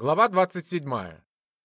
Глава 27.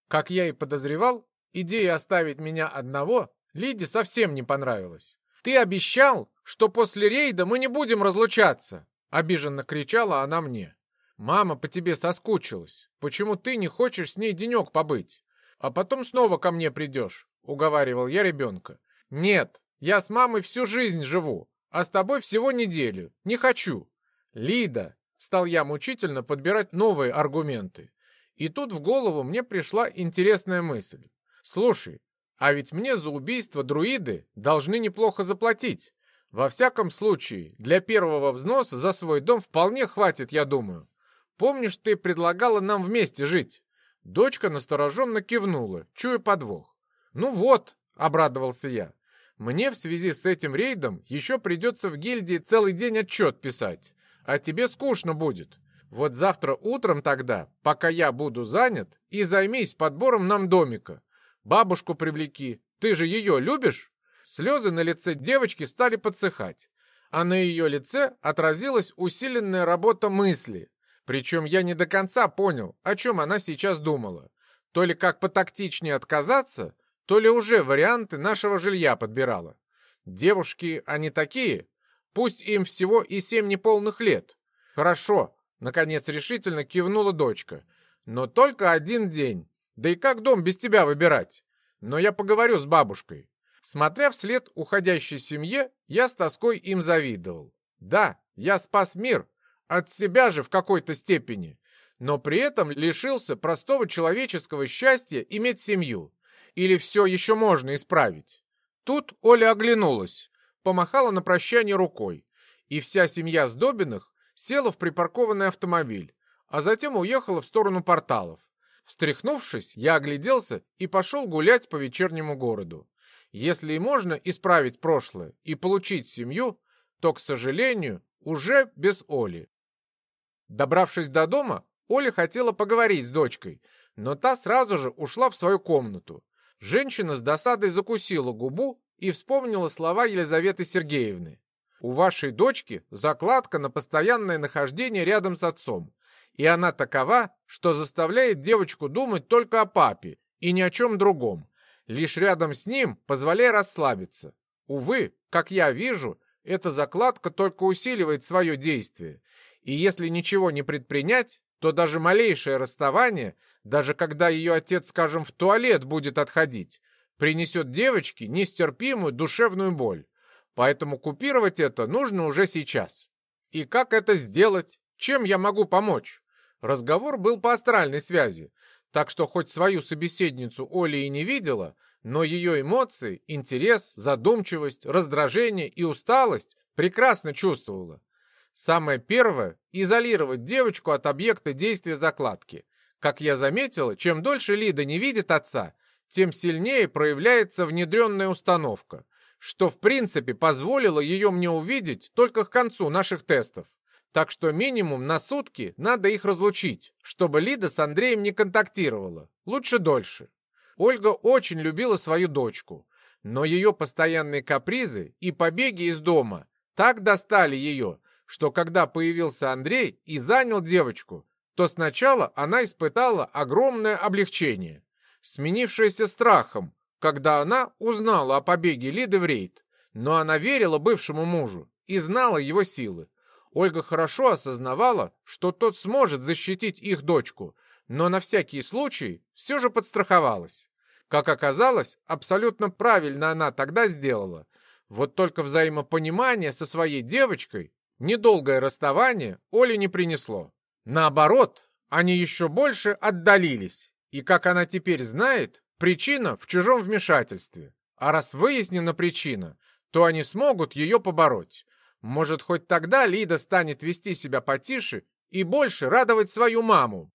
Как я и подозревал, идея оставить меня одного Лиде совсем не понравилась. «Ты обещал, что после рейда мы не будем разлучаться!» Обиженно кричала она мне. «Мама по тебе соскучилась. Почему ты не хочешь с ней денек побыть? А потом снова ко мне придешь», — уговаривал я ребенка. «Нет, я с мамой всю жизнь живу, а с тобой всего неделю. Не хочу». «Лида!» — стал я мучительно подбирать новые аргументы. И тут в голову мне пришла интересная мысль. Слушай, а ведь мне за убийство друиды должны неплохо заплатить. Во всяком случае, для первого взноса за свой дом вполне хватит, я думаю. Помнишь, ты предлагала нам вместе жить?» Дочка настороженно кивнула, чуя подвох. «Ну вот», — обрадовался я, — «мне в связи с этим рейдом еще придется в гильдии целый день отчет писать, а тебе скучно будет. Вот завтра утром тогда, пока я буду занят, и займись подбором нам домика. Бабушку привлеки, ты же ее любишь?» Слезы на лице девочки стали подсыхать, а на ее лице отразилась усиленная работа мысли. Причем я не до конца понял, о чем она сейчас думала. То ли как потактичнее отказаться, то ли уже варианты нашего жилья подбирала. Девушки, они такие, пусть им всего и семь неполных лет. Хорошо, Наконец решительно кивнула дочка. Но только один день. Да и как дом без тебя выбирать? Но я поговорю с бабушкой. Смотря вслед уходящей семье, я с тоской им завидовал. Да, я спас мир, от себя же в какой-то степени, но при этом лишился простого человеческого счастья иметь семью. Или все еще можно исправить? Тут Оля оглянулась, помахала на прощание рукой, и вся семья Сдобиных села в припаркованный автомобиль, а затем уехала в сторону порталов. Встряхнувшись, я огляделся и пошел гулять по вечернему городу. Если и можно исправить прошлое и получить семью, то, к сожалению, уже без Оли. Добравшись до дома, Оля хотела поговорить с дочкой, но та сразу же ушла в свою комнату. Женщина с досадой закусила губу и вспомнила слова Елизаветы Сергеевны. У вашей дочки закладка на постоянное нахождение рядом с отцом, и она такова, что заставляет девочку думать только о папе и ни о чем другом, лишь рядом с ним позволяя расслабиться. Увы, как я вижу, эта закладка только усиливает свое действие, и если ничего не предпринять, то даже малейшее расставание, даже когда ее отец, скажем, в туалет будет отходить, принесет девочке нестерпимую душевную боль. Поэтому купировать это нужно уже сейчас. И как это сделать? Чем я могу помочь? Разговор был по астральной связи, так что хоть свою собеседницу Оля и не видела, но ее эмоции, интерес, задумчивость, раздражение и усталость прекрасно чувствовала. Самое первое – изолировать девочку от объекта действия закладки. Как я заметила, чем дольше Лида не видит отца, тем сильнее проявляется внедренная установка – что в принципе позволило ее мне увидеть только к концу наших тестов. Так что минимум на сутки надо их разлучить, чтобы Лида с Андреем не контактировала. Лучше дольше. Ольга очень любила свою дочку, но ее постоянные капризы и побеги из дома так достали ее, что когда появился Андрей и занял девочку, то сначала она испытала огромное облегчение, сменившееся страхом, когда она узнала о побеге Лиды в рейд. Но она верила бывшему мужу и знала его силы. Ольга хорошо осознавала, что тот сможет защитить их дочку, но на всякий случай все же подстраховалась. Как оказалось, абсолютно правильно она тогда сделала. Вот только взаимопонимание со своей девочкой недолгое расставание Оле не принесло. Наоборот, они еще больше отдалились. И как она теперь знает, Причина в чужом вмешательстве. А раз выяснена причина, то они смогут ее побороть. Может, хоть тогда Лида станет вести себя потише и больше радовать свою маму.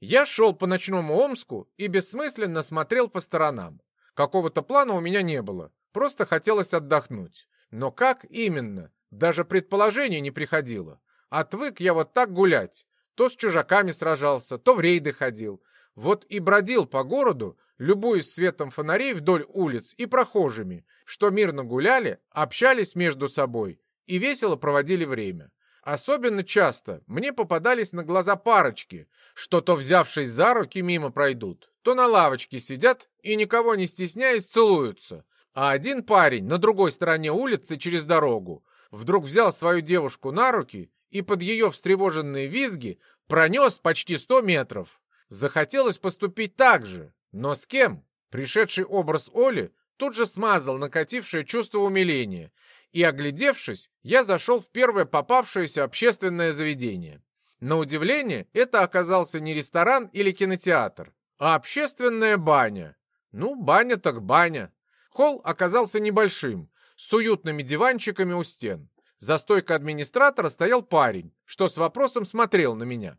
Я шел по ночному Омску и бессмысленно смотрел по сторонам. Какого-то плана у меня не было, просто хотелось отдохнуть. Но как именно, даже предположений не приходило. Отвык я вот так гулять. То с чужаками сражался, то в рейды ходил, вот и бродил по городу, любуясь светом фонарей вдоль улиц и прохожими, что мирно гуляли, общались между собой и весело проводили время. Особенно часто мне попадались на глаза парочки, что то взявшись за руки мимо пройдут, то на лавочке сидят и никого не стесняясь целуются. А один парень на другой стороне улицы через дорогу вдруг взял свою девушку на руки и под ее встревоженные визги пронес почти сто метров. Захотелось поступить так же, но с кем? Пришедший образ Оли тут же смазал накатившее чувство умиления, и, оглядевшись, я зашел в первое попавшееся общественное заведение. На удивление, это оказался не ресторан или кинотеатр, а общественная баня. Ну, баня так баня. Холл оказался небольшим, с уютными диванчиками у стен. За стойкой администратора стоял парень, что с вопросом смотрел на меня.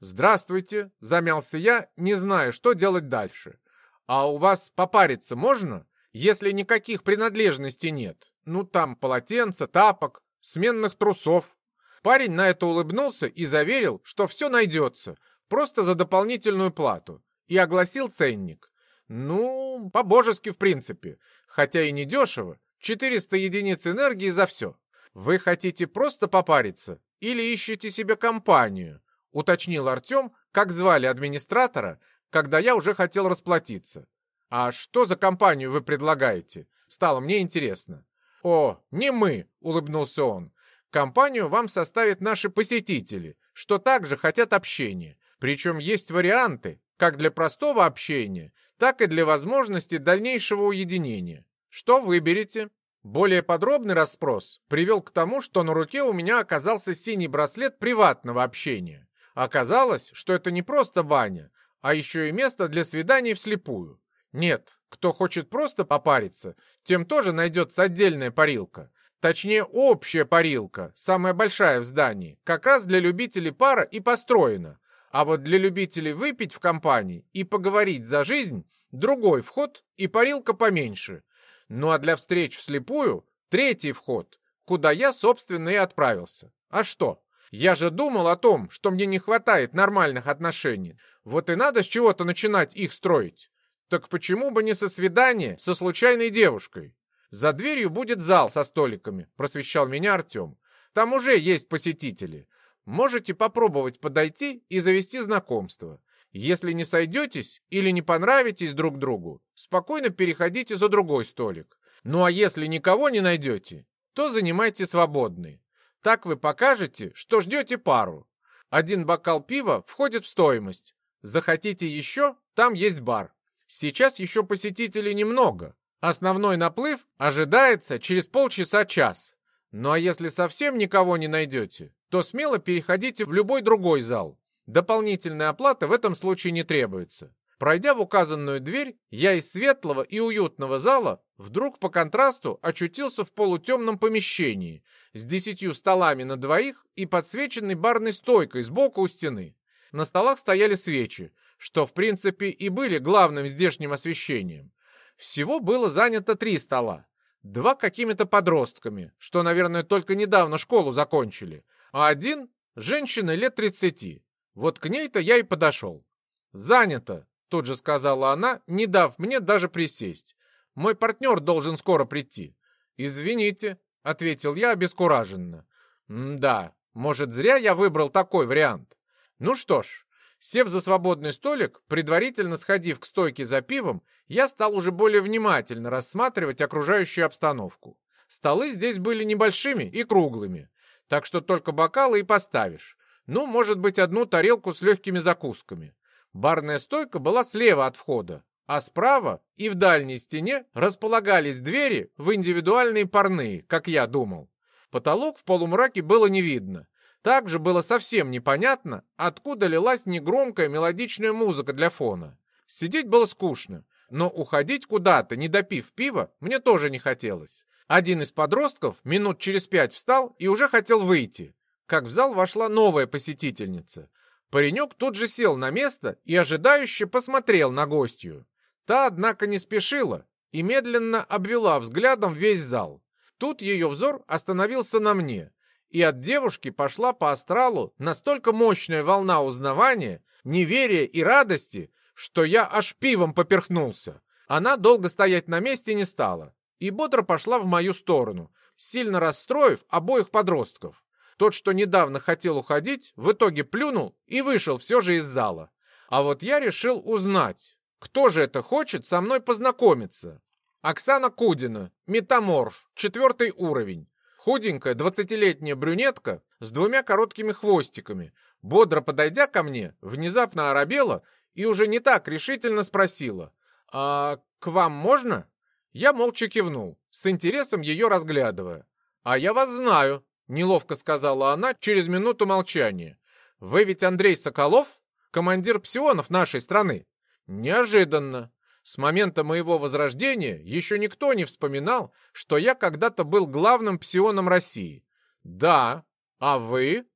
«Здравствуйте», — замялся я, не зная, что делать дальше. «А у вас попариться можно, если никаких принадлежностей нет? Ну, там полотенца, тапок, сменных трусов». Парень на это улыбнулся и заверил, что все найдется, просто за дополнительную плату, и огласил ценник. Ну, по-божески в принципе, хотя и не дешево, 400 единиц энергии за все. Вы хотите просто попариться или ищете себе компанию? Уточнил Артем, как звали администратора, когда я уже хотел расплатиться. «А что за компанию вы предлагаете?» Стало мне интересно. «О, не мы!» — улыбнулся он. «Компанию вам составят наши посетители, что также хотят общения. Причем есть варианты, как для простого общения, так и для возможности дальнейшего уединения. Что выберете?» Более подробный расспрос привел к тому, что на руке у меня оказался синий браслет приватного общения. Оказалось, что это не просто баня, а еще и место для свиданий вслепую. Нет, кто хочет просто попариться, тем тоже найдется отдельная парилка. Точнее, общая парилка, самая большая в здании, как раз для любителей пара и построена. А вот для любителей выпить в компании и поговорить за жизнь другой вход и парилка поменьше. Ну а для встреч вслепую третий вход, куда я, собственно, и отправился. А что? Я же думал о том, что мне не хватает нормальных отношений. Вот и надо с чего-то начинать их строить. Так почему бы не со свидания со случайной девушкой? За дверью будет зал со столиками, просвещал меня Артем. Там уже есть посетители. Можете попробовать подойти и завести знакомство. Если не сойдетесь или не понравитесь друг другу, спокойно переходите за другой столик. Ну а если никого не найдете, то занимайте свободный. Так вы покажете, что ждете пару. Один бокал пива входит в стоимость. Захотите еще, там есть бар. Сейчас еще посетителей немного. Основной наплыв ожидается через полчаса-час. Ну а если совсем никого не найдете, то смело переходите в любой другой зал. Дополнительная оплата в этом случае не требуется. Пройдя в указанную дверь, я из светлого и уютного зала вдруг по контрасту очутился в полутемном помещении с десятью столами на двоих и подсвеченной барной стойкой сбоку у стены. На столах стояли свечи, что в принципе и были главным здешним освещением. Всего было занято три стола. Два какими-то подростками, что, наверное, только недавно школу закончили, а один — женщина лет тридцати. Вот к ней-то я и подошел. «Занято», — тут же сказала она, не дав мне даже присесть. «Мой партнер должен скоро прийти». «Извините», — ответил я обескураженно. «Да, может, зря я выбрал такой вариант. Ну что ж, сев за свободный столик, предварительно сходив к стойке за пивом, я стал уже более внимательно рассматривать окружающую обстановку. Столы здесь были небольшими и круглыми, так что только бокалы и поставишь. Ну, может быть, одну тарелку с легкими закусками. Барная стойка была слева от входа, а справа и в дальней стене располагались двери в индивидуальные парные, как я думал. Потолок в полумраке было не видно. Также было совсем непонятно, откуда лилась негромкая мелодичная музыка для фона. Сидеть было скучно, но уходить куда-то, не допив пива, мне тоже не хотелось. Один из подростков минут через пять встал и уже хотел выйти как в зал вошла новая посетительница. Паренек тут же сел на место и ожидающе посмотрел на гостью. Та, однако, не спешила и медленно обвела взглядом весь зал. Тут ее взор остановился на мне, и от девушки пошла по астралу настолько мощная волна узнавания, неверия и радости, что я аж пивом поперхнулся. Она долго стоять на месте не стала и бодро пошла в мою сторону, сильно расстроив обоих подростков. Тот, что недавно хотел уходить, в итоге плюнул и вышел все же из зала. А вот я решил узнать, кто же это хочет со мной познакомиться. Оксана Кудина, метаморф, четвертый уровень. Худенькая двадцатилетняя брюнетка с двумя короткими хвостиками, бодро подойдя ко мне, внезапно оробела и уже не так решительно спросила, «А к вам можно?» Я молча кивнул, с интересом ее разглядывая. «А я вас знаю», — неловко сказала она через минуту молчания. «Вы ведь Андрей Соколов, командир псионов нашей страны?» «Неожиданно. С момента моего возрождения еще никто не вспоминал, что я когда-то был главным псионом России. Да, а вы?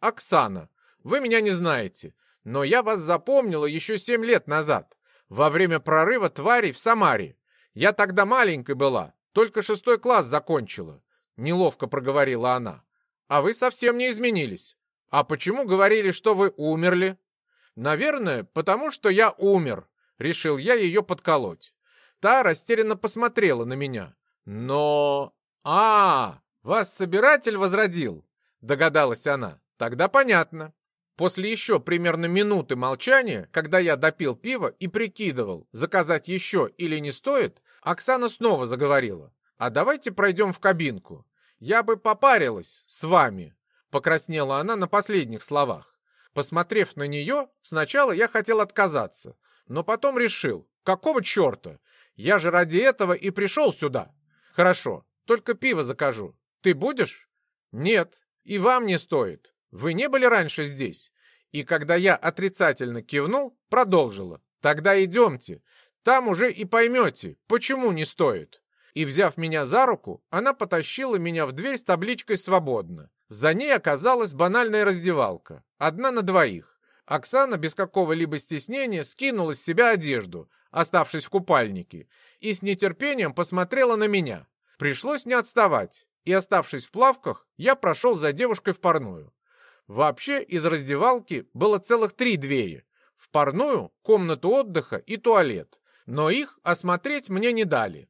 Оксана, вы меня не знаете, но я вас запомнила еще семь лет назад, во время прорыва тварей в Самаре. Я тогда маленькой была, только шестой класс закончила. Неловко проговорила она. А вы совсем не изменились. А почему говорили, что вы умерли? Наверное, потому что я умер, Решил я ее подколоть. Та растерянно посмотрела на меня. Но... А, вас собиратель возродил, догадалась она. Тогда понятно. После еще примерно минуты молчания, когда я допил пиво и прикидывал, заказать еще или не стоит, Оксана снова заговорила. «А давайте пройдем в кабинку. Я бы попарилась с вами», — покраснела она на последних словах. Посмотрев на нее, сначала я хотел отказаться, но потом решил, какого черта? Я же ради этого и пришел сюда. Хорошо, только пиво закажу. Ты будешь? Нет, и вам не стоит. Вы не были раньше здесь. И когда я отрицательно кивнул, продолжила. Тогда идемте. Там уже и поймете, почему не стоит. И, взяв меня за руку, она потащила меня в дверь с табличкой «Свободно». За ней оказалась банальная раздевалка, одна на двоих. Оксана без какого-либо стеснения скинула с себя одежду, оставшись в купальнике, и с нетерпением посмотрела на меня. Пришлось не отставать, и, оставшись в плавках, я прошел за девушкой в парную. Вообще из раздевалки было целых три двери. В парную, комнату отдыха и туалет. Но их осмотреть мне не дали.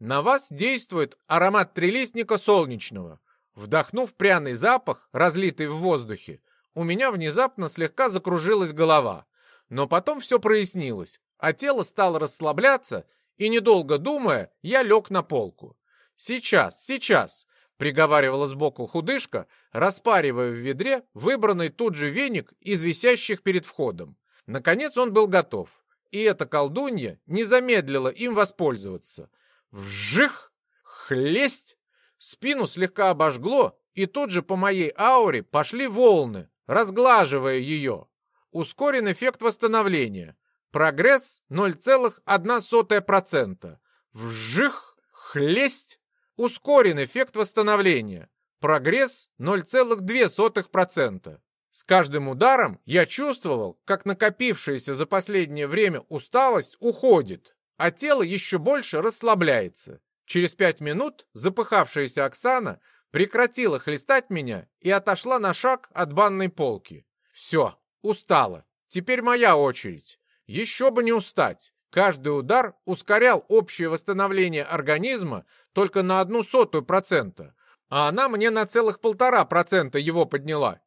На вас действует аромат трелистника солнечного. Вдохнув пряный запах, разлитый в воздухе, у меня внезапно слегка закружилась голова. Но потом все прояснилось, а тело стало расслабляться, и, недолго думая, я лег на полку. «Сейчас, сейчас!» — приговаривала сбоку худышка, распаривая в ведре выбранный тут же веник из висящих перед входом. Наконец он был готов, и эта колдунья не замедлила им воспользоваться. Вжих! Хлесть! Спину слегка обожгло, и тут же по моей ауре пошли волны, разглаживая ее. Ускорен эффект восстановления. Прогресс 0,1%. Вжих, хлесть. Ускорен эффект восстановления. Прогресс 0,2%. С каждым ударом я чувствовал, как накопившаяся за последнее время усталость уходит, а тело еще больше расслабляется. Через пять минут запыхавшаяся Оксана прекратила хлестать меня и отошла на шаг от банной полки. Все, устала. Теперь моя очередь. Еще бы не устать. Каждый удар ускорял общее восстановление организма только на одну сотую процента, а она мне на целых полтора процента его подняла.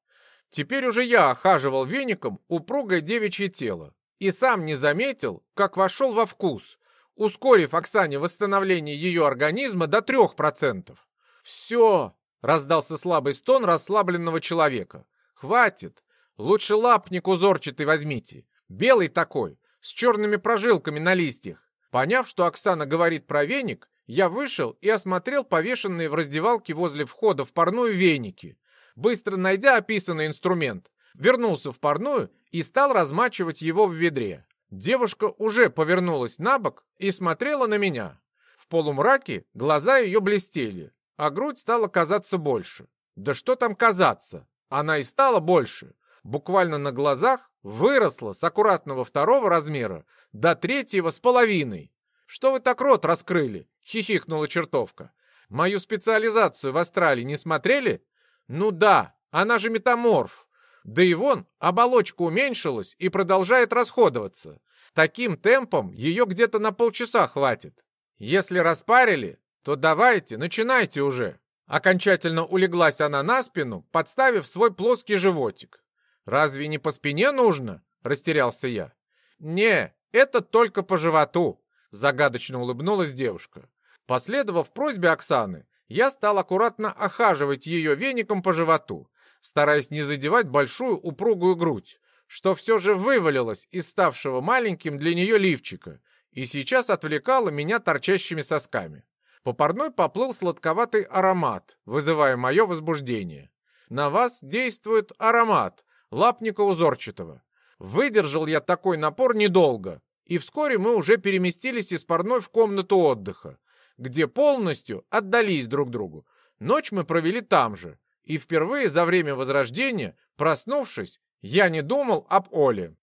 Теперь уже я охаживал веником упругое девичье тело и сам не заметил, как вошел во вкус, ускорив Оксане восстановление ее организма до трех процентов. «Все!» — раздался слабый стон расслабленного человека. «Хватит! Лучше лапник узорчатый возьмите. Белый такой, с черными прожилками на листьях». Поняв, что Оксана говорит про веник, я вышел и осмотрел повешенные в раздевалке возле входа в парную веники. Быстро найдя описанный инструмент, вернулся в парную и стал размачивать его в ведре. Девушка уже повернулась на бок и смотрела на меня. В полумраке глаза ее блестели, а грудь стала казаться больше. Да что там казаться? Она и стала больше. Буквально на глазах выросла с аккуратного второго размера до третьего с половиной. «Что вы так рот раскрыли?» — хихикнула чертовка. «Мою специализацию в Австралии не смотрели?» «Ну да, она же метаморф. Да и вон, оболочка уменьшилась и продолжает расходоваться. Таким темпом ее где-то на полчаса хватит. Если распарили, то давайте, начинайте уже. Окончательно улеглась она на спину, подставив свой плоский животик. «Разве не по спине нужно?» — растерялся я. «Не, это только по животу», — загадочно улыбнулась девушка. Последовав просьбе Оксаны, я стал аккуратно охаживать ее веником по животу, стараясь не задевать большую упругую грудь, что все же вывалилось из ставшего маленьким для нее лифчика и сейчас отвлекало меня торчащими сосками. По парной поплыл сладковатый аромат, вызывая мое возбуждение. На вас действует аромат лапника узорчатого. Выдержал я такой напор недолго, и вскоре мы уже переместились из парной в комнату отдыха, где полностью отдались друг другу. Ночь мы провели там же, и впервые за время возрождения, проснувшись, я не думал об Оле.